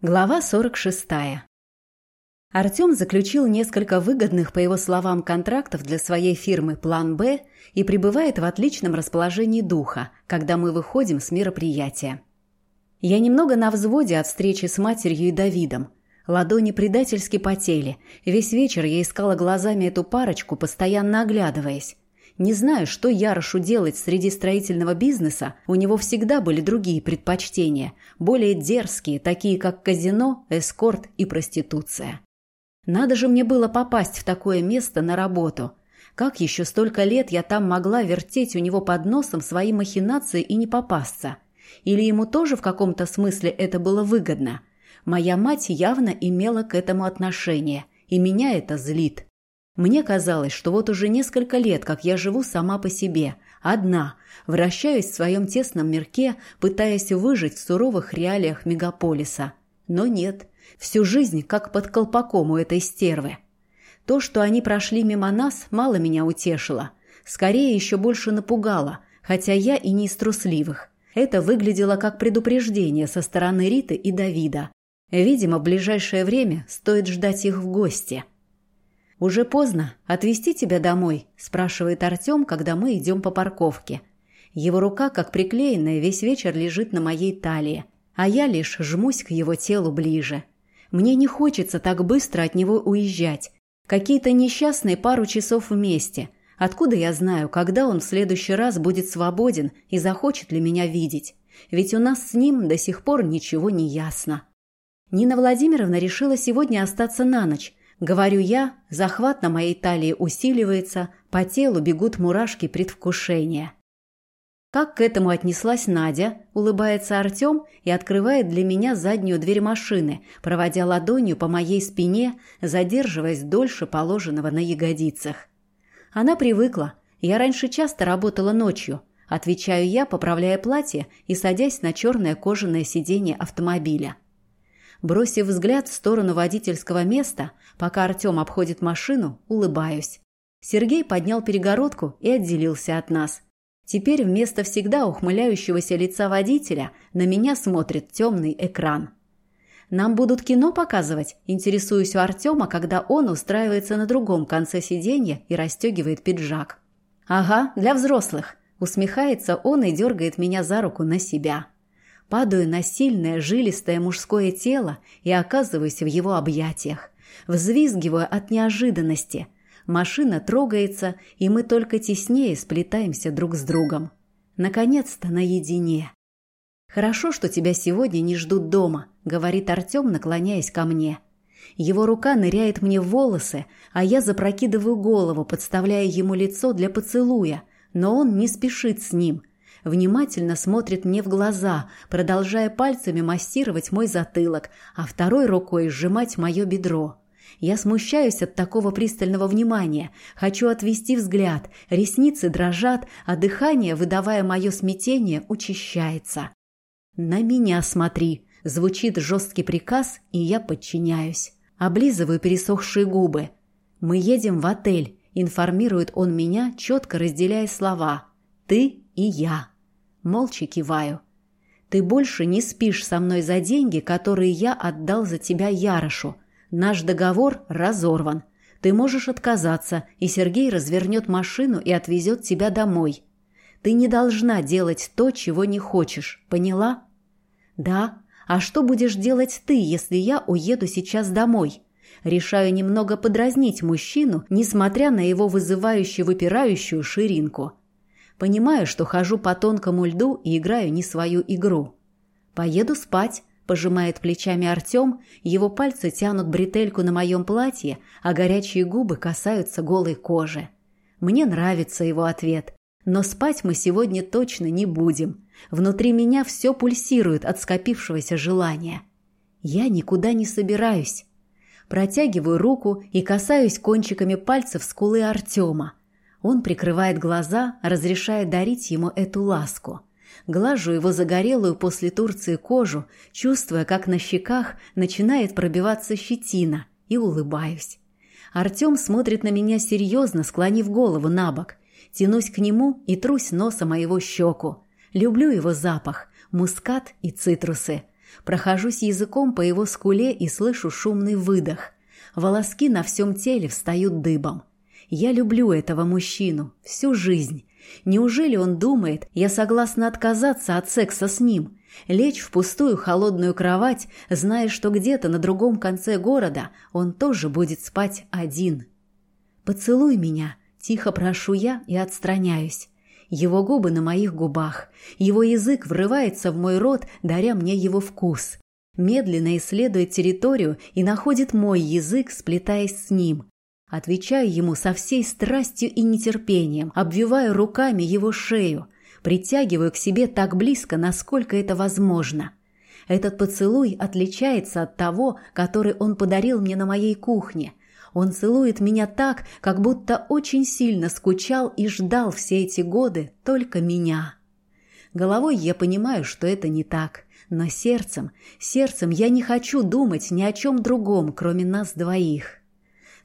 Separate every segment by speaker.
Speaker 1: Глава 46. Артем заключил несколько выгодных, по его словам, контрактов для своей фирмы «План Б» и пребывает в отличном расположении духа, когда мы выходим с мероприятия. Я немного на взводе от встречи с матерью и Давидом. Ладони предательски потели. Весь вечер я искала глазами эту парочку, постоянно оглядываясь. Не знаю, что Ярошу делать среди строительного бизнеса, у него всегда были другие предпочтения, более дерзкие, такие как казино, эскорт и проституция. Надо же мне было попасть в такое место на работу. Как еще столько лет я там могла вертеть у него под носом свои махинации и не попасться? Или ему тоже в каком-то смысле это было выгодно? Моя мать явно имела к этому отношение, и меня это злит. Мне казалось, что вот уже несколько лет, как я живу сама по себе, одна, вращаюсь в своем тесном мирке, пытаясь выжить в суровых реалиях мегаполиса. Но нет, всю жизнь как под колпаком у этой стервы. То, что они прошли мимо нас, мало меня утешило. Скорее, еще больше напугало, хотя я и не из трусливых. Это выглядело как предупреждение со стороны Риты и Давида. Видимо, в ближайшее время стоит ждать их в гости. «Уже поздно. Отвезти тебя домой?» – спрашивает Артем, когда мы идем по парковке. Его рука, как приклеенная, весь вечер лежит на моей талии, а я лишь жмусь к его телу ближе. Мне не хочется так быстро от него уезжать. Какие-то несчастные пару часов вместе. Откуда я знаю, когда он в следующий раз будет свободен и захочет ли меня видеть? Ведь у нас с ним до сих пор ничего не ясно. Нина Владимировна решила сегодня остаться на ночь, Говорю я, захват на моей талии усиливается, по телу бегут мурашки предвкушения. Как к этому отнеслась Надя, улыбается Артем и открывает для меня заднюю дверь машины, проводя ладонью по моей спине, задерживаясь дольше положенного на ягодицах. Она привыкла. Я раньше часто работала ночью. Отвечаю я, поправляя платье и садясь на черное кожаное сиденье автомобиля. Бросив взгляд в сторону водительского места, пока Артем обходит машину, улыбаюсь. Сергей поднял перегородку и отделился от нас. Теперь вместо всегда ухмыляющегося лица водителя на меня смотрит темный экран. «Нам будут кино показывать?» – интересуюсь у Артема, когда он устраивается на другом конце сиденья и расстегивает пиджак. «Ага, для взрослых», – усмехается он и дергает меня за руку на себя. Падаю на сильное, жилистое мужское тело и оказываюсь в его объятиях. Взвизгиваю от неожиданности. Машина трогается, и мы только теснее сплетаемся друг с другом. Наконец-то наедине. «Хорошо, что тебя сегодня не ждут дома», — говорит Артем, наклоняясь ко мне. Его рука ныряет мне в волосы, а я запрокидываю голову, подставляя ему лицо для поцелуя, но он не спешит с ним, внимательно смотрит мне в глаза, продолжая пальцами массировать мой затылок, а второй рукой сжимать мое бедро. Я смущаюсь от такого пристального внимания, хочу отвести взгляд, ресницы дрожат, а дыхание, выдавая мое смятение, учащается. «На меня смотри!» – звучит жесткий приказ, и я подчиняюсь. Облизываю пересохшие губы. «Мы едем в отель», – информирует он меня, четко разделяя слова. «Ты и я». Молча киваю. «Ты больше не спишь со мной за деньги, которые я отдал за тебя Ярошу. Наш договор разорван. Ты можешь отказаться, и Сергей развернет машину и отвезет тебя домой. Ты не должна делать то, чего не хочешь, поняла?» «Да. А что будешь делать ты, если я уеду сейчас домой?» Решаю немного подразнить мужчину, несмотря на его вызывающую выпирающую ширинку. Понимаю, что хожу по тонкому льду и играю не свою игру. «Поеду спать», – пожимает плечами Артем, его пальцы тянут бретельку на моем платье, а горячие губы касаются голой кожи. Мне нравится его ответ. Но спать мы сегодня точно не будем. Внутри меня все пульсирует от скопившегося желания. Я никуда не собираюсь. Протягиваю руку и касаюсь кончиками пальцев скулы Артема. Он прикрывает глаза, разрешая дарить ему эту ласку. Глажу его загорелую после Турции кожу, чувствуя, как на щеках начинает пробиваться щетина, и улыбаюсь. Артем смотрит на меня серьезно, склонив голову на бок. Тянусь к нему и трусь носом моего щеку. Люблю его запах, мускат и цитрусы. Прохожусь языком по его скуле и слышу шумный выдох. Волоски на всем теле встают дыбом. Я люблю этого мужчину всю жизнь. Неужели он думает, я согласна отказаться от секса с ним? Лечь в пустую холодную кровать, зная, что где-то на другом конце города он тоже будет спать один. «Поцелуй меня», — тихо прошу я и отстраняюсь. Его губы на моих губах. Его язык врывается в мой рот, даря мне его вкус. Медленно исследует территорию и находит мой язык, сплетаясь с ним. Отвечаю ему со всей страстью и нетерпением, обвиваю руками его шею, притягиваю к себе так близко, насколько это возможно. Этот поцелуй отличается от того, который он подарил мне на моей кухне. Он целует меня так, как будто очень сильно скучал и ждал все эти годы только меня. Головой я понимаю, что это не так, но сердцем, сердцем я не хочу думать ни о чем другом, кроме нас двоих.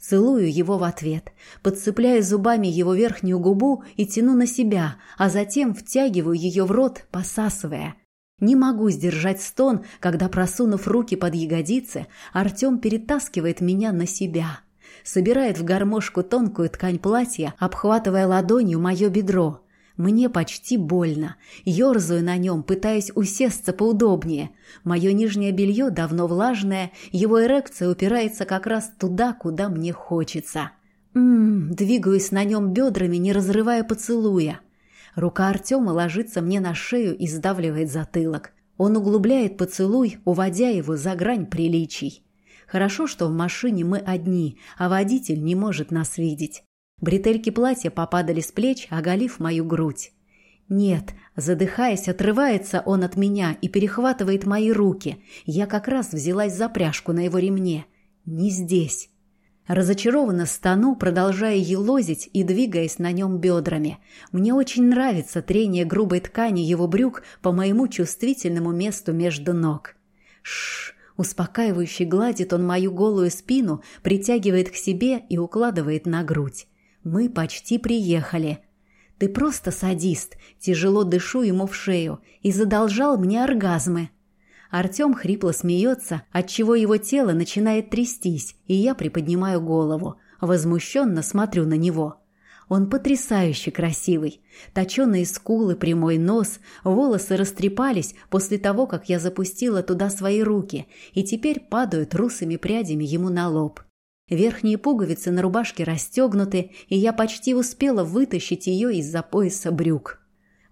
Speaker 1: Целую его в ответ, подцепляю зубами его верхнюю губу и тяну на себя, а затем втягиваю ее в рот, посасывая. Не могу сдержать стон, когда, просунув руки под ягодицы, Артем перетаскивает меня на себя. Собирает в гармошку тонкую ткань платья, обхватывая ладонью мое бедро. Мне почти больно. Ёрзаю на нем, пытаясь усесться поудобнее. Мое нижнее белье давно влажное, его эрекция упирается как раз туда, куда мне хочется. Ммм, двигаюсь на нем бедрами, не разрывая поцелуя. Рука Артема ложится мне на шею и сдавливает затылок. Он углубляет поцелуй, уводя его за грань приличий. Хорошо, что в машине мы одни, а водитель не может нас видеть. Бретельки платья попадали с плеч, оголив мою грудь. Нет, задыхаясь, отрывается он от меня и перехватывает мои руки. Я как раз взялась за пряжку на его ремне. Не здесь. Разочарованно стану, продолжая елозить и двигаясь на нем бедрами. Мне очень нравится трение грубой ткани его брюк по моему чувствительному месту между ног. Шш, успокаивающе гладит он мою голую спину, притягивает к себе и укладывает на грудь. Мы почти приехали. Ты просто садист, тяжело дышу ему в шею и задолжал мне оргазмы. Артем хрипло смеется, отчего его тело начинает трястись, и я приподнимаю голову. Возмущенно смотрю на него. Он потрясающе красивый. Точеные скулы, прямой нос, волосы растрепались после того, как я запустила туда свои руки, и теперь падают русыми прядями ему на лоб. Верхние пуговицы на рубашке расстегнуты, и я почти успела вытащить ее из-за пояса брюк.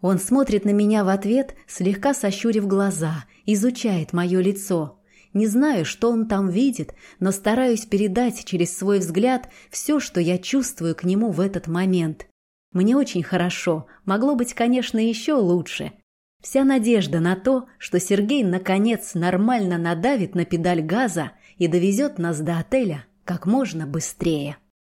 Speaker 1: Он смотрит на меня в ответ, слегка сощурив глаза, изучает мое лицо. Не знаю, что он там видит, но стараюсь передать через свой взгляд все, что я чувствую к нему в этот момент. Мне очень хорошо, могло быть, конечно, еще лучше. Вся надежда на то, что Сергей наконец нормально надавит на педаль газа и довезет нас до отеля, как можно быстрее.